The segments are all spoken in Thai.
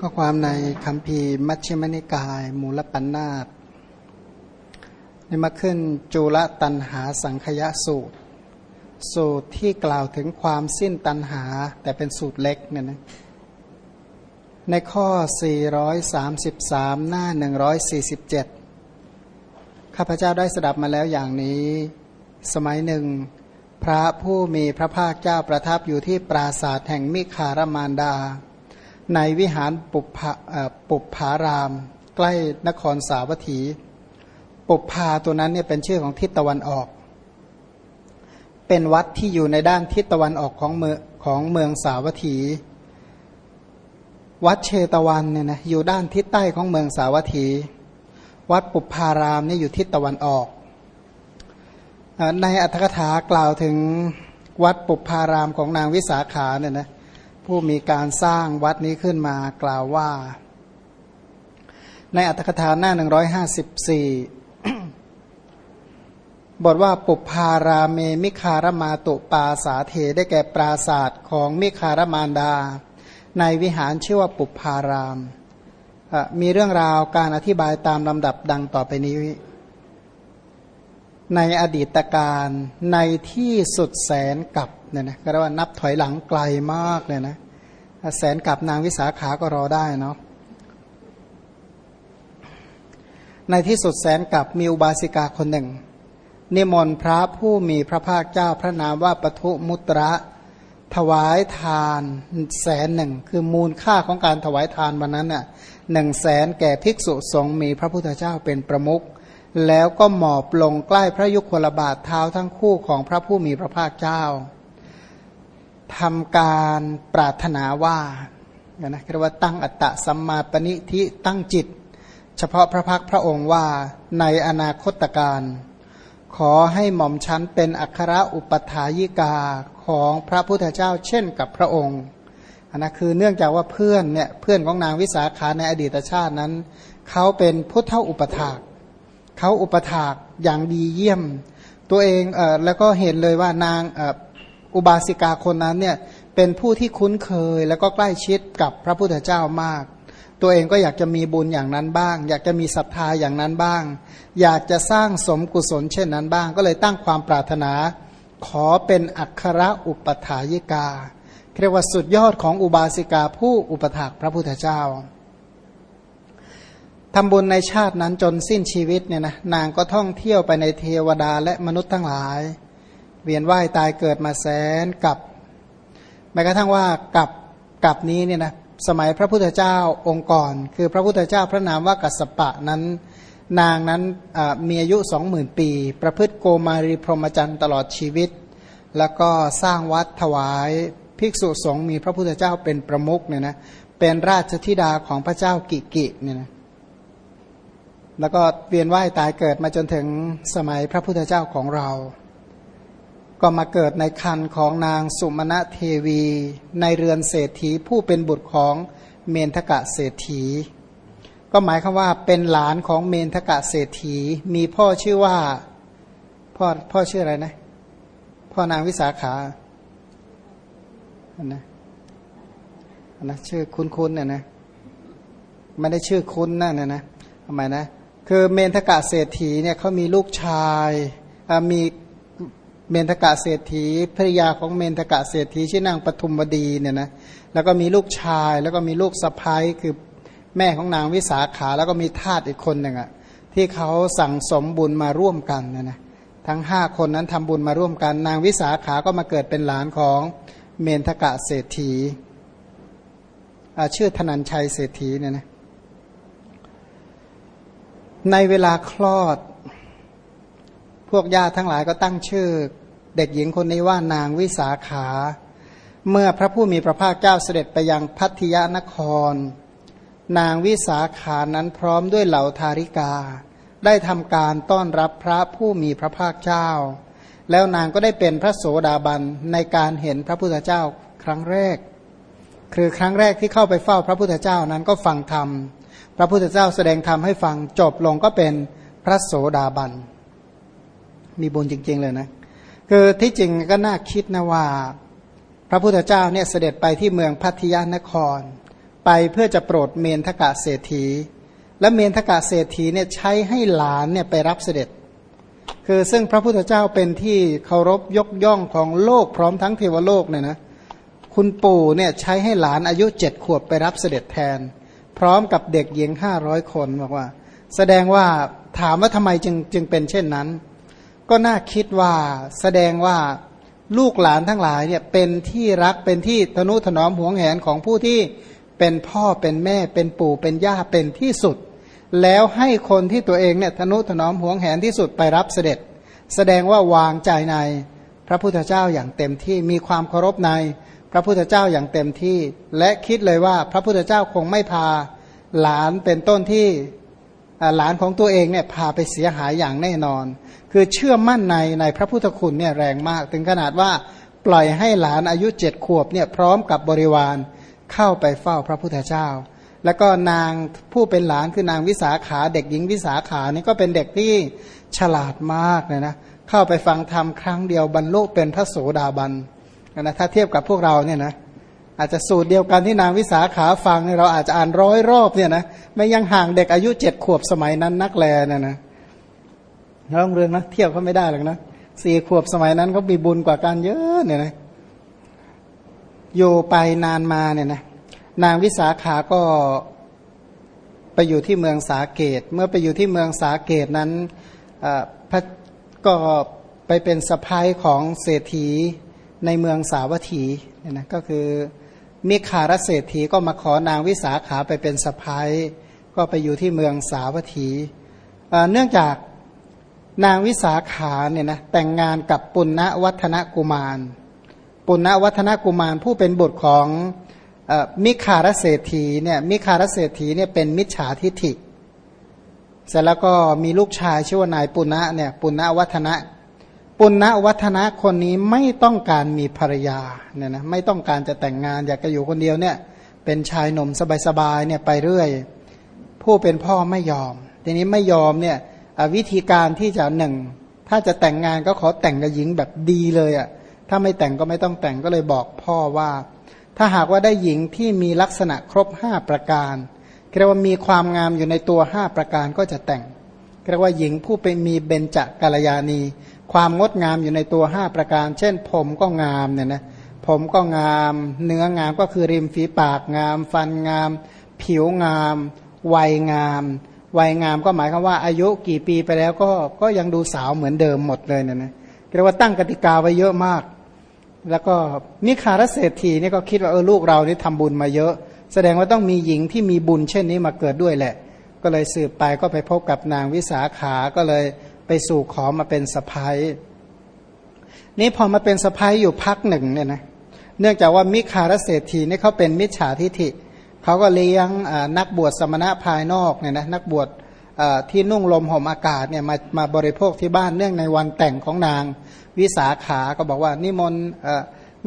ก็ความในคำพีมัชฌิมนิกาย มูลปัญนาตนี่มาขึ้นจุลตันหาสังคยสูตร สูตรที่กล่าวถึงความสิ้นตันหาแต่เป็นสูตรเล็กเนี่ยนะในข้อ 433 หน้า 147 ข้าพเจ้าได้สดับมาแล้วอย่างนี้ สมัยหนึ่ง พระผู้มีพระภาคเจ้าประทับอยู่ที่ปราสาทแห่งมิคารมานดา ในวิหารปุพปุพาราม ใกล้นครสาวัตถี ปุพาตัวนั้นเนี่ยเป็นชื่อของทิศตะวันออก เป็นวัดที่อยู่ในด้านทิศตะวันออกของเมืองของเมืองสาวัตถี วัดเชตวันเนี่ยนะอยู่ด้านทิศใต้ของเมืองสาวัตถี วัดปุพารามนี่อยู่ทิศตะวันออกในอัตถกถากล่าวถึงวัดปุพารามของนางวิสาขาเนี่ยนะ ผู้มีการสร้างวัดนี้ขึ้นมากล่าวว่า ในอัตถกถาหน้า 154 บทว่าปุพาราเมมิคารมาตุปาสาเทได้แก่ปราศาสตร์ของมิคารมานดา ในวิหารชื่อว่าปุพาราม มีเรื่องราวการอธิบายตามลำดับดังต่อไปนี้ ในอดีตการในที่สุดแสนกับเนี่ยนะก็เรียกว่านับถอยหลังไกลมากเลยนะแสนกับนางวิสาขาก็รอได้เนาะในที่สุดแสนกับมีอุบาสิกาคนหนึ่ง นิมนต์พระผู้มีพระภาคเจ้าพระนามว่าปทุมุตระถวายทานแสนหนึ่งคือมูลค่าของการถวายทานวันนั้นน่ะหนึ่งแสนแก่ภิกษุสงฆ์มีพระพุทธเจ้าเป็นประมุข แล้วก็หมอบลงใกล้พระยุคลบาทเท้าทั้งคู่ของพระผู้มีพระภาคเจ้าทำการปรารถนาว่านะเรียกว่าตั้งอัตตะสัมมาปณิทิตั้งจิต เฉพาะพระพักพระองค์ว่าในอนาคตการขอให้หม่อมชั้นเป็นอัครอุปถายิกาของพระพุทธเจ้าเช่นกับพระองค์นนะคือเนื่องจากว่าเพื่อนเนี่ยเพื่อนของนางวิสาขาในอดีตชาตินั้น เขาเป็นพุทธอุปถาก เขาอุปถากอย่างดีเยี่ยม ตัวเองเออแล้วก็เห็นเลยว่านางอออุบาสิกาคนนั้นเนี่ยเป็นผู้ที่คุ้นเคยแล้วก็ใกล้ชิดกับพระพุทธเจ้ามาก ตัวเองก็อยากจะมีบุญอย่างนั้นบ้าง อยากจะมีศรัทธาอย่างนั้นบ้าง อยากจะสร้างสมกุศลเช่นนั้นบ้าง ก็เลยตั้งความปรารถนา ขอเป็นอัครอุปถายิกาเรียกว่าสุดยอดของอุบาสิกาผู้อุปถากพระพุทธเจ้า ทำบุญในชาตินั้นจนสิ้นชีวิตเนี่ยนะนางก็ท่องเที่ยวไปในเทวดาและมนุษย์ทั้งหลาย เวียนว่ายตายเกิดมาแสนกับแม้กระทั่งว่ากับกับนี้เนี่ยนะสมัยพระพุทธเจ้าองค์ก่อน คือพระพุทธเจ้าพระนามว่ากัสปะนั้น นางนั้นมีอายุสองหมื่นปี ประพฤติโกมารีพรหมจรรย์ตลอดชีวิต แล้วก็สร้างวัดถวายภิกษุสงฆ์มีพระพุทธเจ้าเป็นประมุขเนี่ยนะเป็นราชธิดาของพระเจ้ากิกิเนี่ยนะ แล้วก็เวียนว่ายตายเกิดมาจนถึงสมัยพระพุทธเจ้าของเรา ก็มาเกิดในคันของนางสุมาณเทวี ในเรือนเศรษฐีผู้เป็นบุตรของเมนทกะเศรษฐี ก็หมายคือว่าเป็นหลานของเมนทกะเศรษฐี มีพ่อชื่อว่าพ่อพ่อชื่ออะไรนะ พ่อนางวิสาขาอันนะอันนะชื่อคุณคุณเนี่ยนะไม่ได้ชื่อคุณนั่นนะนะทำไมนะ คือเมนทกะเศรษฐีเนี่ยเขามีลูกชายมีเมนทกะเศรษฐีภริยาของเมนทกะเศรษฐีชื่อนางปทุมวดีเนี่ยนะแล้วก็มีลูกชายแล้วก็มีลูกสะพ้ายคือแม่ของนางวิสาขาแล้วก็มีทาสอีกคนหนึ่งอะ่ะที่เขาสั่งสมบุญมาร่วมกันนะนะทั้งห้าคนนั้นทำบุญมาร่วมกัน นางวิสาขาก็มาเกิดเป็นหลานของเมนทกะเศรษฐีชื่อธนันชัยเศรษฐีเนี่ยนะ ในเวลาคลอด พวกญาติทั้งหลายก็ตั้งชื่อ เด็กหญิงคนนี้ว่านางวิสาขา เมื่อพระผู้มีพระภาคเจ้าเสด็จไปยังพัทยานคร นางวิสาขานั้นพร้อมด้วยเหล่าทาริกา ได้ทำการต้อนรับพระผู้มีพระภาคเจ้า แล้วนางก็ได้เป็นพระโสดาบันในการเห็นพระพุทธเจ้าครั้งแรก คือครั้งแรกที่เข้าไปเฝ้าพระพุทธเจ้านั้นก็ฟังธรรม พระพุทธเจ้าแสดงธรรมให้ฟังจบลงก็เป็นพระโสดาบัน มีบุญจริง ๆ เลยนะ คือที่จริงก็น่าคิดนะว่า พระพุทธเจ้าเนี่ยเสด็จไปที่เมืองพัทยานคร ไปเพื่อจะโปรดเมนทกะเศรษฐี และเมนทกะเศรษฐีเนี่ยใช้ให้หลานเนี่ยไปรับเสด็จ คือซึ่งพระพุทธเจ้าเป็นที่เคารพยกย่องของโลกพร้อมทั้งเทวโลกเนี่ยนะ คุณปู่เนี่ยใช้ให้หลานอายุเจ็ดขวบไปรับเสด็จแทน พร้อมกับเด็กหญิงห้าร้อยคนบอกว่า แสดงว่าถามว่าทำไมจึงจึงเป็นเช่นนั้น ก็น่าคิดว่าแสดงว่าลูกหลานทั้งหลายเนี่ยเป็นที่รักเป็นที่ทนุถนอมห่วงแหนของผู้ที่เป็นพ่อเป็นแม่เป็นปู่เป็นย่าเป็นที่สุด แล้วให้คนที่ตัวเองเนี่ยทนุถนอมห่วงแหนที่สุดไปรับเสด็จ แสดงว่าวางใจในพระพุทธเจ้าอย่างเต็มที่มีความเคารพใน ระพุทธเจ้าอย่างเต็มที่ และคิดเลยว่าพระพุทธเจ้าคงไม่พาหลานเป็นต้นที่หลานของตัวเองเนี่ยพาไปเสียหายอย่างแน่นอน คือเชื่อมั่นในในพระพุทธคุณเนี่ยแรงมาก ถึงขนาดว่าปล่อยให้หลานอายุเจ็ดขวบเนี่ยพร้อมกับบริวารเข้าไปเฝ้าพระพุทธเจ้า แล้วก็นางผู้เป็นหลานคือนางวิสาขาเด็กหญิงวิสาขานี่ก็เป็นเด็กที่ฉลาดมากเลยนะเข้าไปฟังธรรมครั้งเดียวบรรลุเป็นพระโสดาบัน นะถ้าเทียบกับพวกเราเนี่ยนะอาจจะสูตรเดียวกันที่นางวิสาขาฟังเราอาจจะอ่านร้อยรอบเนี่ยนะไม่ยังห่างเด็กอายุเจ็ดขวบสมัยนั้นนักแลเนี่ยนะร้องเรื่องนะเทียบเขาไม่ได้หรอกนะสี่ขวบสมัยนั้นเขามีบุญกว่ากันเยอะเนี่ยนะอยู่ไปนานมาเนี่ยนะนางวิสาขาก็ไปอยู่ที่เมืองสาเกต เมื่อไปอยู่ที่เมืองสาเกตนั้นพระก็ไปเป็นสะพ้ายของเศรษฐี ในเมืองสาวัตถีเนี่ยนะก็คือมิคารเศรษฐีก็มาขอนางวิสาขาไปเป็นสะพ้ายก็ไปอยู่ที่เมืองสาวัตถีเนื่องจากนางวิสาขาเนี่ยนะแต่งงานกับปุณณวัฒนกุมาร ปุณณวัฒนกุมารผู้เป็นบุตรของมิคารเศรษฐีเนี่ยมิคารเศรษฐีเนี่ยเป็นมิจฉาทิฐิเสร็จแล้วก็มีลูกชายชื่อว่านายปุณณะเนี่ยปุณณวัฒนะ ปุณณวัฒนะคนนี้ไม่ต้องการมีภรรยาเนี่ยนะไม่ต้องการจะแต่งงานอยากจะอยู่คนเดียวเนี่ยเป็นชายหนุ่มสบายๆเนี่ยไปเรื่อย ผู้เป็นพ่อไม่ยอม ทีนี้ไม่ยอมเนี่ยวิธีการที่จะหนึ่ง ถ้าจะแต่งงานก็ขอแต่งกับหญิงแบบดีเลยอะ่ะถ้าไม่แต่งก็ไม่ต้องแต่งก็เลยบอกพ่อว่า ถ้าหากว่าได้หญิงที่มีลักษณะครบห้าประการเรียกว่ามีความงามอยู่ในตัวห้าประการก็จะแต่งเรียกว่าหญิงผู้เป็นมีเบญจกัลยาณี ความงดงามอยู่ในตัวห้าประการ เช่น ผมก็งามเนี่ยนะผมก็งาม เนื้องามก็คือริมฝีปากงาม ฟันงาม ผิวงาม วัยงาม วัยงามก็หมายความว่าอายุกี่ปีไปแล้วก็ก็ยังดูสาวเหมือนเดิมหมดเลยเนี่ยนะเรียกว่าตั้งกติกาไว้เยอะมาก แล้วก็มิคารเศรษฐีนี่ก็คิดว่าเออลูกเรานี่ทำบุญมาเยอะ แสดงว่าต้องมีหญิงที่มีบุญเช่นนี้มาเกิดด้วยแหละ ก็เลยสืบไปก็ไปพบกับนางวิสาขาก็เลย ไปสู่ขอมาเป็นสะพ้ายนี่พอมาเป็นสะพ้ายอยู่พักหนึ่งเนี่ยนะเนื่องจากว่ามิคารเศรษฐีนี่เขาเป็นมิจฉาทิฐิเขาก็เลี้ยงนักบวชสมณะภายนอกเนี่ยนะนักบวชที่นุ่งลมห่มอากาศเนี่ยมามาบริโภคที่บ้านเนื่องในวันแต่งของนางวิสาขาก็บอกว่านิมนต์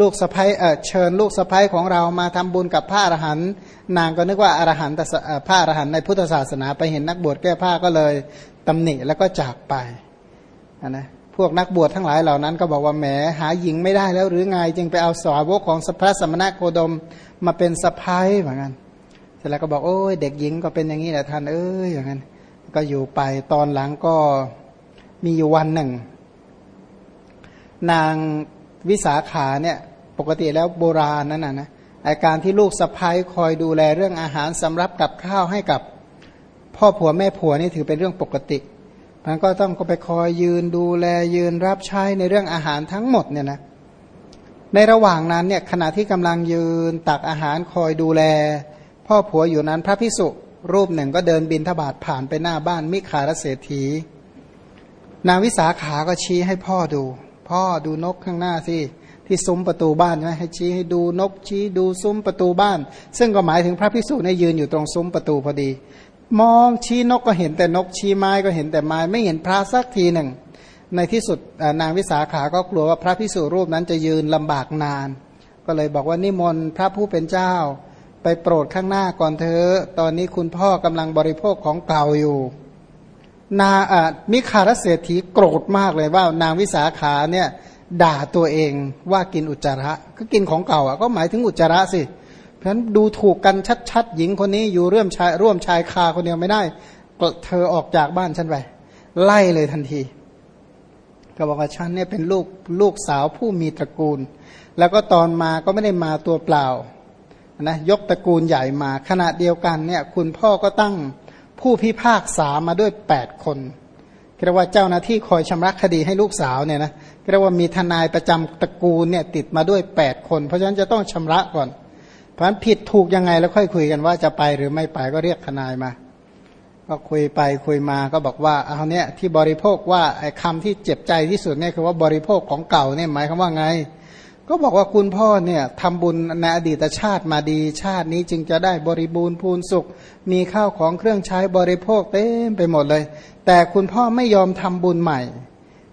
ลูกสะพ้ายเชิญลูกสะพ้ายของเรามาทำบุญกับพระอรหันต์นางก็นึกว่าอรหันต์พระอรหันต์ในพุทธศาสนาไปเห็นนักบวชแก้ผ้าก็เลย ตำหนิแล้วก็จากไปนะพวกนักบวชทั้งหลายเหล่านั้น ก็บอกว่าแหมหาหญิงไม่ได้แล้วหรือไง จึงไปเอาสาวกของพระสมณะโคดมมาเป็นสะพ้ายเหมือนกันเสร็จแล้วก็บอกโอ้ยเด็กหญิงก็เป็นอย่างนี้แหละท่านเอ้ยอย่างนั้นก็อยู่ไปตอนหลังก็มีอยู่วันหนึ่ง นางวิสาขาเนี่ยปกติแล้วโบราณนั่นนะนะอาการที่ลูกสะพ้ายคอยดูแลเรื่องอาหารสำรับกับข้าวให้กับ พ่อผัวแม่ผัวนี่ถือเป็นเรื่องปกติมันก็ต้องก็ไปคอยยืนดูแลยืนรับใช้ในเรื่องอาหารทั้งหมดเนี่ยนะในระหว่างนั้นเนี่ยขณะที่กำลังยืนตักอาหารคอยดูแล พ่อผัวอยู่นั้นพระพิสุรูปหนึ่งก็เดินบินทบาทผ่านไปหน้าบ้านมิคารเศรษฐี นางวิสาขาก็ชี้ให้พ่อดู พ่อดูนกข้างหน้าสิที่ซุ้มประตูบ้านใช่ไหมให้ชี้ให้ดูนกชี้ดูซุ้มประตูบ้าน ซึ่งก็หมายถึงพระพิสุในยืนอยู่ตรงซุ้มประตูพอดี มองชี้นกก็เห็นแต่นกชี้ไม้ก็เห็นแต่ไม้ ไม่เห็นพระสักทีหนึ่ง ในที่สุดนางวิสาขาก็กลัวว่าพระพิสุรูปนั้นจะยืนลำบากนาน ก็เลยบอกว่านิมนต์พระผู้เป็นเจ้า ไปโปรดข้างหน้าก่อนเธอตอนนี้คุณพ่อกำลังบริโภคของเก่าอยู่ นาอ่มิคารเศรษฐีโกรธมากเลยว่านางวิสาขาเนี่ยด่าตัวเองว่ากินอุจจาระก็กินของเก่าอะก็หมายถึงอุจจาระสิเเพราะฉะนั้นดูถูกกันชัดๆหญิงคนนี้อยู่ร่วมชายร่วมชายคาคนเดียวไม่ได้ก็เธอออกจากบ้านฉันไปไล่เลยทันที ก็บอกว่าฉันเนี่ยเป็นลูกลูกสาวผู้มีตระกูล แล้วก็ตอนมาก็ไม่ได้มาตัวเปล่านะยกตระกูลใหญ่มาขณะเดียวกันเนี่ยคุณพ่อก็ตั้งผู้พิพากษามาด้วยแปดคนเรียกว่าเจ้าหน้าที่คอยชำระคดีให้ลูกสาวเนี่ยนะเรียกว่ามีทนายประจำตระกูลเนี่ยติดมาด้วยแปดคน เพราะฉะนั้นจะต้องชำระก่อน เพราะนั้นผิดถูกยังไงแล้วค่อยคุยกันว่าจะไปหรือไม่ไปก็เรียกทนายมา ก็คุยไปคุยมาก็บอกว่าเอาเนี่ยที่บริโภคว่าไอ้คำที่เจ็บใจที่สุดเนี่ยคือว่าบริโภคของเก่าเนี่ยหมายความว่าไง ก็บอกว่าคุณพ่อเนี่ยทำบุญในอดีตชาติมาดีชาตินี้จึงจะได้บริบูรณ์พูนสุข มีข้าวของเครื่องใช้บริโภคเต็มไปหมดเลย แต่คุณพ่อไม่ยอมทำบุญใหม่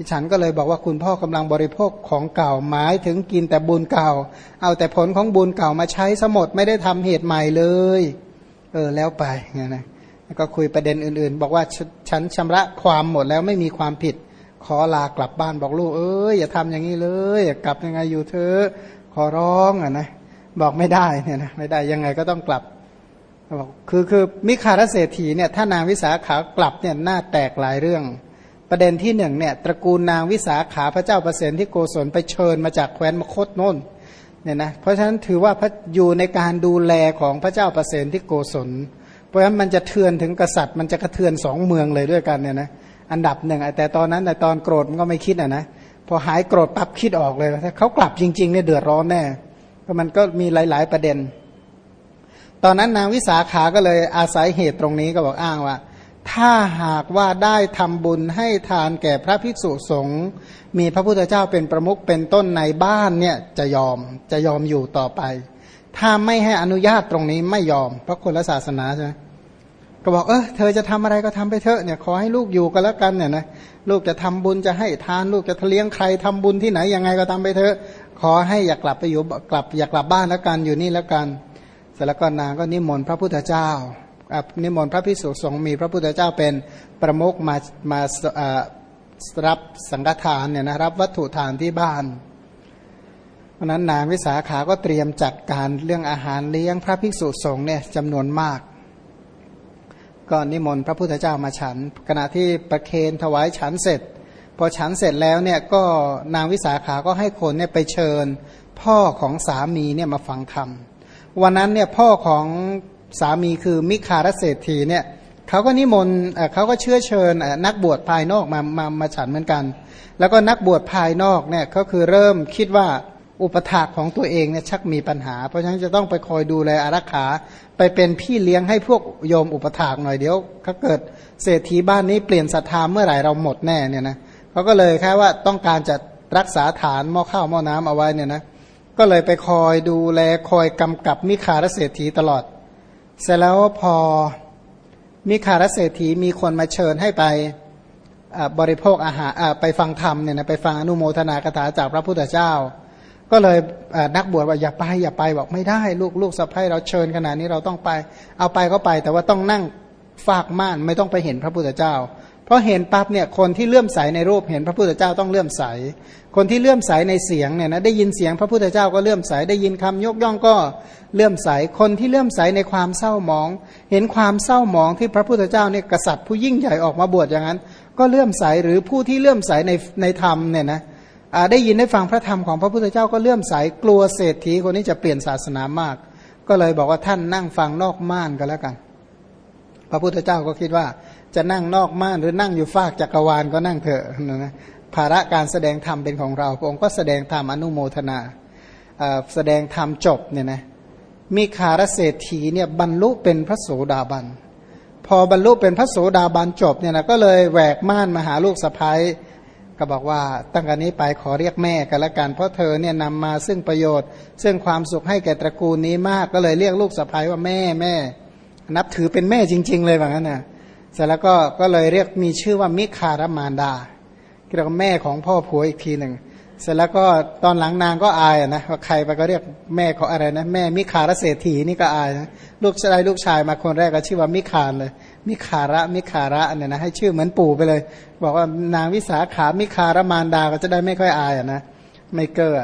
ดิฉันก็เลยบอกว่าคุณพ่อกำลังบริโภคของเก่าหมายถึงกินแต่บุญเก่า เอาแต่ผลของบุญเก่ามาใช้สมดไม่ได้ทำเหตุใหม่เลย เออแล้วไปไงนะก็คุยประเด็นอื่น ๆ บอกว่าฉันชำระความหมดแล้วไม่มีความผิด ขอลากลับบ้านบอกลูกเอ้ยอย่าทำอย่างนี้เลยอย่ากลับยังไงอยู่เธอขอร้องอะนะบอกไม่ได้เนี่ยนะไม่ได้ยังไงก็ต้องกลับบอกคือคือมิคารเศรษฐีเนี่ยถ้านางวิสาขากลับเนี่ยหน้าแตกหลายเรื่อง ประเด็นที่หนึ่งเนี่ยตระกูลนางวิสาขาพระเจ้าประเสนที่โกศลไปเชิญมาจากแคว้นมคตโน่นเนี่ยนะเพราะฉะนั้นถือว่าพระอยู่ในการดูแลของพระเจ้าประเสนที่โกศล เพราะฉะนั้นมันจะเทือนถึงกษัตริย์ มันจะกระเทือนสองเมืองเลยด้วยกันเนี่ยนะอันดับหนึ่งแต่ตอนนั้นแต่ตอนโกรธมันก็ไม่คิดอะนะพอหายโกรธปั๊บคิดออกเลยถ้าเขากลับจริงๆเนี่ยเดือดร้อนแน่ก็มันก็มีหลาย ๆ ประเด็น ตอนนั้นนางวิสาขาก็เลยอาศัยเหตุตรงนี้ก็บอกอ้างว่า ถ้าหากว่าได้ทำบุญให้ทานแก่พระภิกษุสงฆ์มีพระพุทธเจ้าเป็นประมุขเป็นต้นในบ้านเนี่ยจะยอมจะยอมอยู่ต่อไป ถ้าไม่ให้อนุญาตตรงนี้ไม่ยอม เพราะคนละศาสนาใช่ไหมก็บอกเออเธอจะทำอะไรก็ทำไปเถอะเนี่ยขอให้ลูกอยู่กันแล้วกันเนี่ยนะลูกจะทำบุญจะให้ทานลูกจะเลี้ยงใครทำบุญที่ไหนยังไงก็ทำไปเถอะ ขอให้อยากกลับไปอยู่กลับอยากกลับบ้านแล้วกันอยู่นี่แล้วกัน เสร็จแล้วก็นางก็นิมนต์พระพุทธเจ้า นิมนต์พระพิสุสงฆ์มีพระพุทธเจ้าเป็นประมุขมามารับสังฆทานเนี่ยนะรับวัตถุทานที่บ้านเพราะนั้นนางวิสาขาก็เตรียมจัดการเรื่องอาหารเลี้ยงพระภิกษุสงฆ์เนี่ยจำนวนมากก็นิมนต์พระพุทธเจ้ามาฉัน ขณะที่ประเคนถวายฉันเสร็จ พอฉันเสร็จแล้วเนี่ยก็นางวิสาขาก็ให้คนเนี่ยไปเชิญ พ่อของสามีเนี่ยมาฟังธรรมวันนั้นเนี่ยพ่อของ สามีคือมิคารเศรษฐีเนี่ยเขาก็นิมนต์เขาก็เชื้อเชิญนักบวชภายนอกมามามาฉันเหมือนกัน แล้วก็นักบวชภายนอกเนี่ยก็คือเริ่มคิดว่าอุปถากของตัวเองเนี่ยชักมีปัญหา เพราะฉะนั้นจะต้องไปคอยดูแลอารักขา ไปเป็นพี่เลี้ยงให้พวกโยมอุปถากหน่อยเดี๋ยวถ้าเกิดเศรษฐีบ้านนี้เปลี่ยนศรัทธาเมื่อไหร่เราหมดแน่เนี่ยนะเขาก็เลยแค่ว่าต้องการจะรักษาฐานหม้อข้าวหม้อน้ำเอาไว้เนี่ยนะก็เลยไปคอยดูแลคอยกำกับมิคารเศรษฐีตลอด เสร็จแล้วพอมิคารเศรษฐีมีคนมาเชิญให้ไปบริโภคอาหารไปฟังธรรมเนี่ยนะไปฟังอนุโมทนากถาจากพระพุทธเจ้า ก็เลยนักบวชว่าอย่าไปอย่าไปบอกไม่ได้ลูกลูกสะพ้ายเราเชิญขนาดนี้เราต้องไป เอาไปก็ไป แต่ว่าต้องนั่งฝากม่านไม่ต้องไปเห็นพระพุทธเจ้า เพราะเห็นปั๊บเนี่ยคนที่เลื่อมใสในรูปเห็นพระพุทธเจ้าต้องเลื่อมใส คนที่เลื่อมใสในเสียงเนี่ยนะได้ยินเสียงพระพุทธเจ้าก็เลื่อมใสได้ยินคำยกย่องก็เลื่อมใส คนที่เลื่อมใสในความเศร้าหมอง เห็นความเศร้าหมองที่พระพุทธเจ้าเนี่ยกษัตริย์ผู้ยิ่งใหญ่ออกมาบวชอย่างนั้น ก็เลื่อมใสหรือผู้ที่เลื่อมใสในในธรรมเนี่ยนะได้ยินได้ฟังพระธรรมของพระพุทธเจ้าก็เลื่อมใสกลัวเศรษฐีคนนี้จะเปลี่ยนศาสนามาก ก็เลยบอกว่าท่านนั่งฟังนอกม่านก็แล้วกัน พระพุทธเจ้าก็คิดว่า จะนั่งนอกม่านหรือนั่งอยู่ฟากจักรวาลก็นั่งเถอะนะภาระการแสดงธรรมเป็นของเราพระองค์ก็แสดงธรรมอนุโมทนาแสดงธรรมจบเนี่ยนะมีคารเศรษฐีเนี่ยบรรลุเป็นพระโสดาบัน พอบรรลุเป็นพระโสดาบันจบเนี่ยนะก็เลยแหวกม่านมาหาลูกสะพ้ายก็บอกว่าตั้งแต่นี้ไปขอเรียกแม่กันละกันเพราะเธอเนี่ยนำมาซึ่งประโยชน์ ซึ่งความสุขให้แก่ตระกูลนี้มากก็เลยเรียกลูกสะพ้ายว่าแม่แม่ นับถือเป็นแม่จริง ๆ เลยแบบนั้นนะ เสร็จแล้วก็ก็เลยเรียกมีชื่อว่ามิคารมานดาเรียกว่าแม่ของพ่อผัวอีกทีหนึ่งเสร็จแล้วก็ตอนหลังนางก็อายนะว่าใครไปก็เรียกแม่เขาอะไรนะแม่มิคารเศรษฐีนี่ก็อายนะลูกชายลูกชายมาคนแรกก็ชื่อว่ามิคารเลย มิคาระมิคาระเนี่ยนะให้ชื่อเหมือนปู่ไปเลย บอกว่านางวิสาขามิคารมารดาก็จะได้ไม่ค่อยอายนะไม่เก้อ